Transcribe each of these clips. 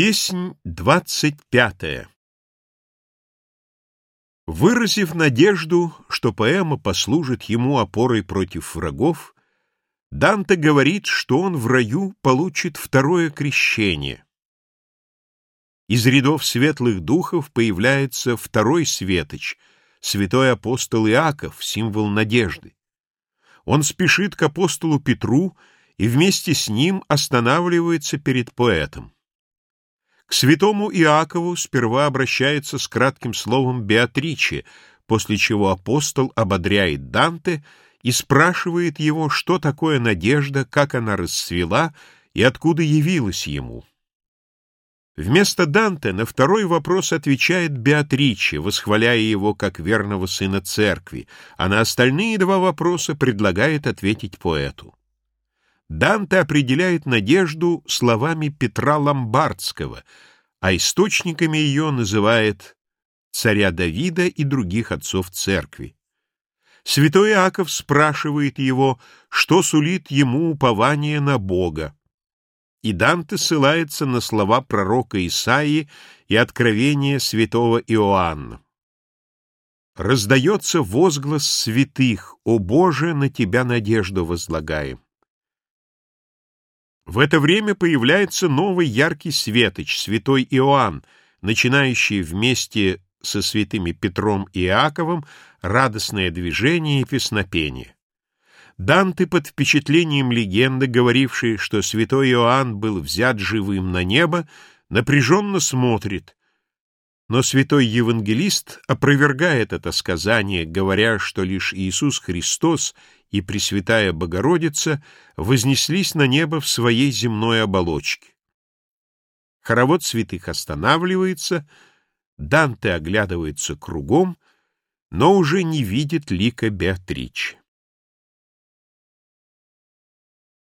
Песнь двадцать пятая Выразив надежду, что поэма послужит ему опорой против врагов, Данте говорит, что он в раю получит второе крещение. Из рядов светлых духов появляется второй светоч, святой апостол Иаков, символ надежды. Он спешит к апостолу Петру и вместе с ним останавливается перед поэтом. К святому Иакову сперва обращается с кратким словом «Беатриче», после чего апостол ободряет Данте и спрашивает его, что такое надежда, как она расцвела и откуда явилась ему. Вместо Данте на второй вопрос отвечает Беатриче, восхваляя его как верного сына церкви, а на остальные два вопроса предлагает ответить поэту. Данте определяет надежду словами Петра Ломбардского, а источниками ее называет царя Давида и других отцов церкви. Святой Иаков спрашивает его, что сулит ему упование на Бога. И Данте ссылается на слова пророка Исаии и откровения святого Иоанна. «Раздается возглас святых, о Боже, на Тебя надежду возлагаем». В это время появляется новый яркий светоч, святой Иоанн, начинающий вместе со святыми Петром и Иаковом радостное движение и песнопение. Данте под впечатлением легенды, говорившей, что святой Иоанн был взят живым на небо, напряженно смотрит, но святой евангелист опровергает это сказание, говоря, что лишь Иисус Христос и Пресвятая Богородица вознеслись на небо в своей земной оболочке. Хоровод святых останавливается, Данте оглядывается кругом, но уже не видит лика Беатричи.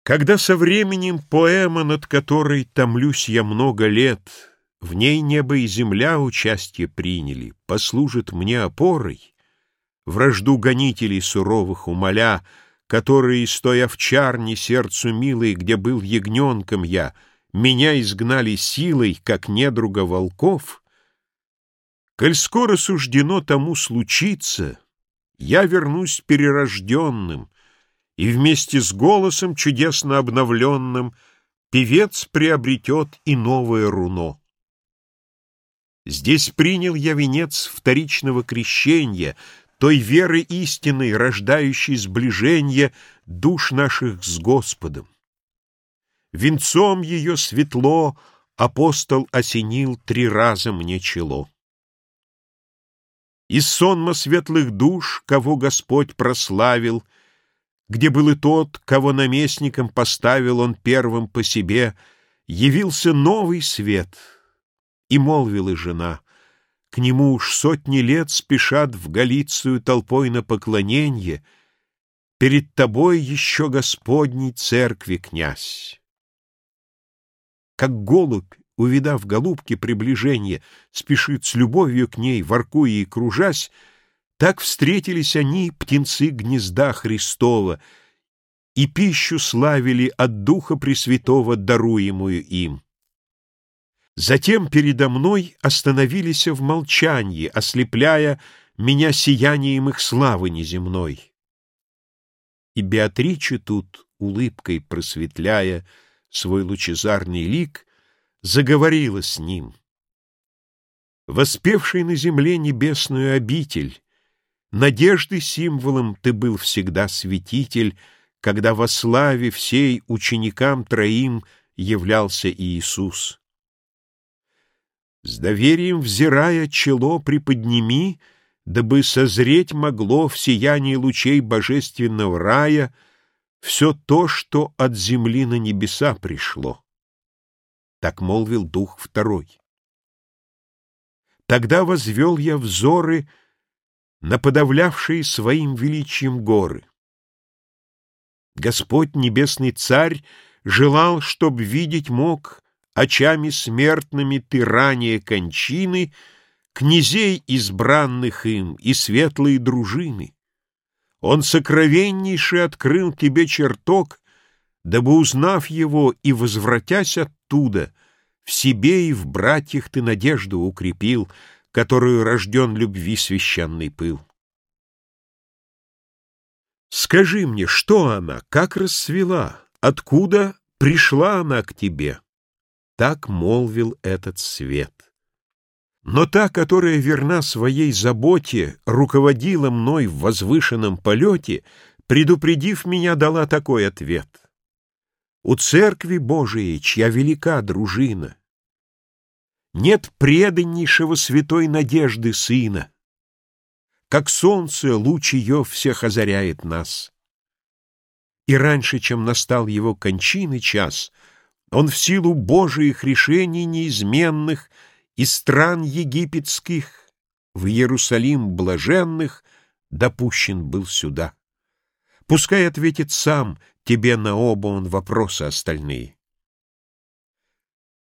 Когда со временем поэма, над которой томлюсь я много лет, в ней небо и земля участие приняли, послужит мне опорой, вражду гонителей суровых умоля, которые из той овчарни сердцу милой, где был ягненком я, меня изгнали силой, как недруга волков, коль скоро суждено тому случиться, я вернусь перерожденным, и вместе с голосом чудесно обновленным певец приобретет и новое руно. Здесь принял я венец вторичного крещения, той веры истинной, рождающей сближение душ наших с Господом. Венцом ее светло апостол осенил три раза мне чело. Из сонма светлых душ, кого Господь прославил, где был и тот, кого наместником поставил он первым по себе, явился новый свет, и молвила жена, к нему уж сотни лет спешат в Галицию толпой на поклоненье, перед тобой еще Господней церкви князь. Как голубь, увидав голубки приближение, спешит с любовью к ней, воркуя и кружась, так встретились они, птенцы гнезда Христова, и пищу славили от Духа Пресвятого, даруемую им. Затем передо мной остановились в молчании, ослепляя меня сиянием их славы неземной. И Беатриче тут, улыбкой просветляя свой лучезарный лик, заговорила с ним. Воспевший на земле небесную обитель, Надежды символом ты был всегда святитель, Когда во славе всей ученикам троим Являлся Иисус. С доверием взирая чело приподними, Дабы созреть могло в сиянии лучей божественного рая Все то, что от земли на небеса пришло. Так молвил Дух Второй. Тогда возвел я взоры — на подавлявшие своим величием горы. Господь Небесный Царь желал, чтоб видеть мог очами смертными ты ранее кончины, князей избранных им и светлые дружины. Он сокровеннейший открыл тебе чертог, дабы, узнав его и возвратясь оттуда, В себе и в братьях ты надежду укрепил, Которую рожден любви священный пыл. Скажи мне, что она, как расцвела, Откуда пришла она к тебе? Так молвил этот свет. Но та, которая верна своей заботе, Руководила мной в возвышенном полете, Предупредив меня, дала такой ответ. У церкви Божией, чья велика дружина, Нет преданнейшего святой надежды Сына. Как солнце, луч ее всех озаряет нас. И раньше, чем настал его кончины час, Он в силу Божиих решений неизменных Из стран египетских в Иерусалим блаженных Допущен был сюда. Пускай ответит сам тебе на оба он вопросы остальные.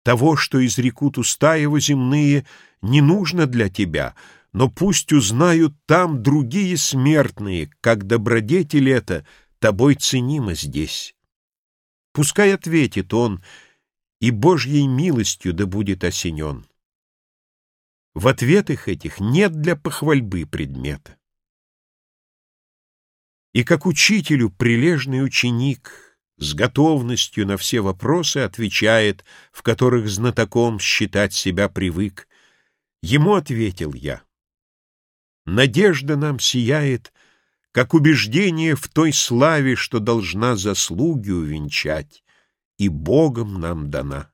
Того, что изрекут уста его земные, не нужно для тебя, но пусть узнают там другие смертные, как добродетель это тобой ценимо здесь. Пускай ответит он, и Божьей милостью да будет осенен. В ответах этих нет для похвальбы предмета. И как учителю прилежный ученик с готовностью на все вопросы отвечает, в которых знатоком считать себя привык, ему ответил я. Надежда нам сияет, как убеждение в той славе, что должна заслуги увенчать, и Богом нам дана.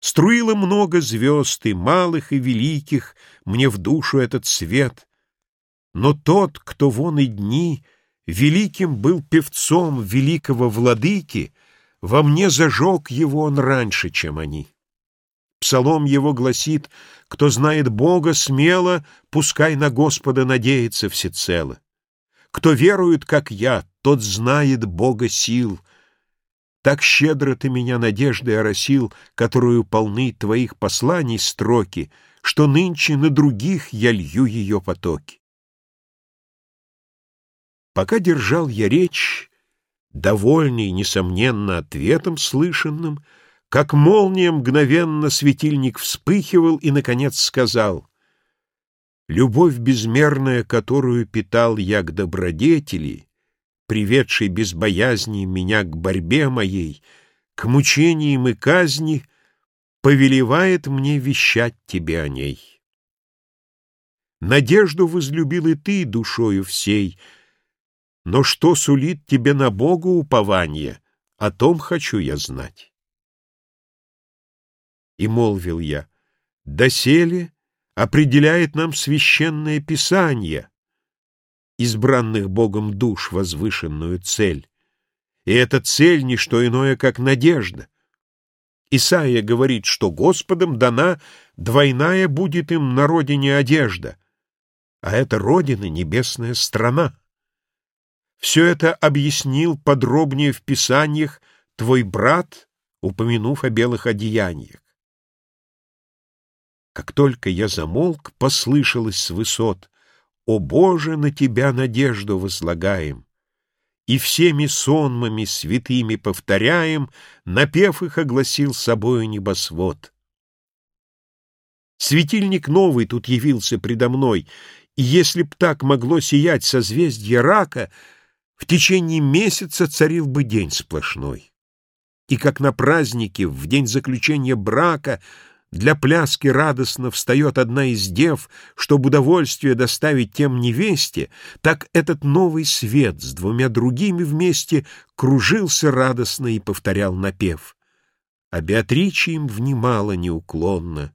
Струило много звезд, и малых, и великих, мне в душу этот свет — но тот, кто вон и дни великим был певцом великого владыки, во мне зажег его он раньше, чем они. Псалом его гласит, кто знает Бога смело, пускай на Господа надеется всецело. Кто верует, как я, тот знает Бога сил. Так щедро ты меня надеждой оросил, которую полны твоих посланий строки, что нынче на других я лью ее потоки. Пока держал я речь, довольный, несомненно, ответом слышанным, как молния мгновенно светильник вспыхивал и, наконец, сказал, «Любовь безмерная, которую питал я к добродетели, приведшей без боязни меня к борьбе моей, к мучениям и казни, повелевает мне вещать тебе о ней. Надежду возлюбил и ты душою всей — но что сулит тебе на Бога упование, о том хочу я знать. И молвил я, доселе определяет нам священное Писание, избранных Богом душ возвышенную цель. И эта цель — не что иное, как надежда. Исаия говорит, что Господом дана двойная будет им на родине одежда, а это родина — небесная страна. Все это объяснил подробнее в Писаниях твой брат, упомянув о белых одеяниях. Как только я замолк, послышалось с высот, «О Боже, на Тебя надежду возлагаем!» И всеми сонмами святыми повторяем, Напев их огласил собою небосвод. Светильник новый тут явился предо мной, И если б так могло сиять созвездие рака — в течение месяца царил бы день сплошной. И как на празднике, в день заключения брака, для пляски радостно встает одна из дев, чтобы удовольствие доставить тем невесте, так этот новый свет с двумя другими вместе кружился радостно и повторял напев. А Беатрича им внимала неуклонно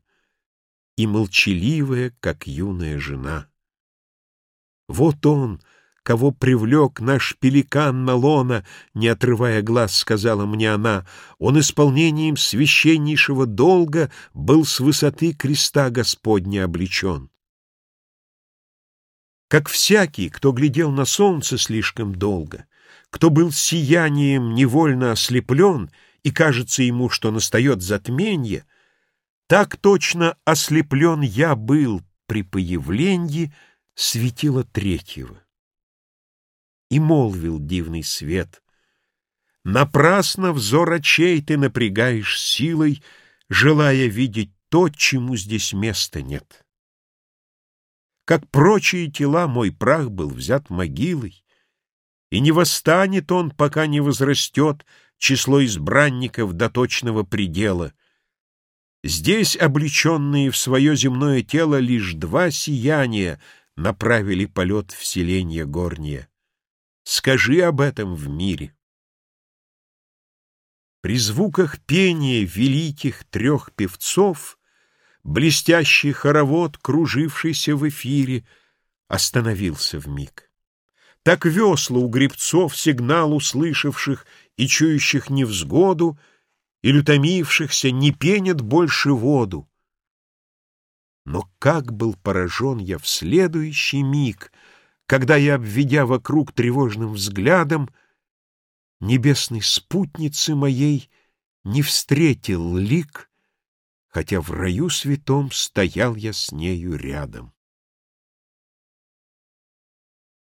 и молчаливая, как юная жена. Вот он — кого привлек наш пеликан на лона, не отрывая глаз, сказала мне она, он исполнением священнейшего долга был с высоты креста Господня облечен. Как всякий, кто глядел на солнце слишком долго, кто был сиянием невольно ослеплен, и кажется ему, что настает затменье, так точно ослеплен я был при появлении светила третьего и молвил дивный свет. Напрасно взор очей ты напрягаешь силой, Желая видеть то, чему здесь места нет. Как прочие тела мой прах был взят могилой, И не восстанет он, пока не возрастет Число избранников до точного предела. Здесь облеченные в свое земное тело Лишь два сияния направили полет в селенье горнее. Скажи об этом в мире. При звуках пения великих трех певцов Блестящий хоровод, кружившийся в эфире, Остановился в миг. Так весла у гребцов, сигнал услышавших И чующих невзгоду, Или утомившихся, не пенят больше воду. Но как был поражен я в следующий миг, Когда я, обведя вокруг тревожным взглядом, Небесной спутницы моей не встретил лик, Хотя в раю святом стоял я с нею рядом.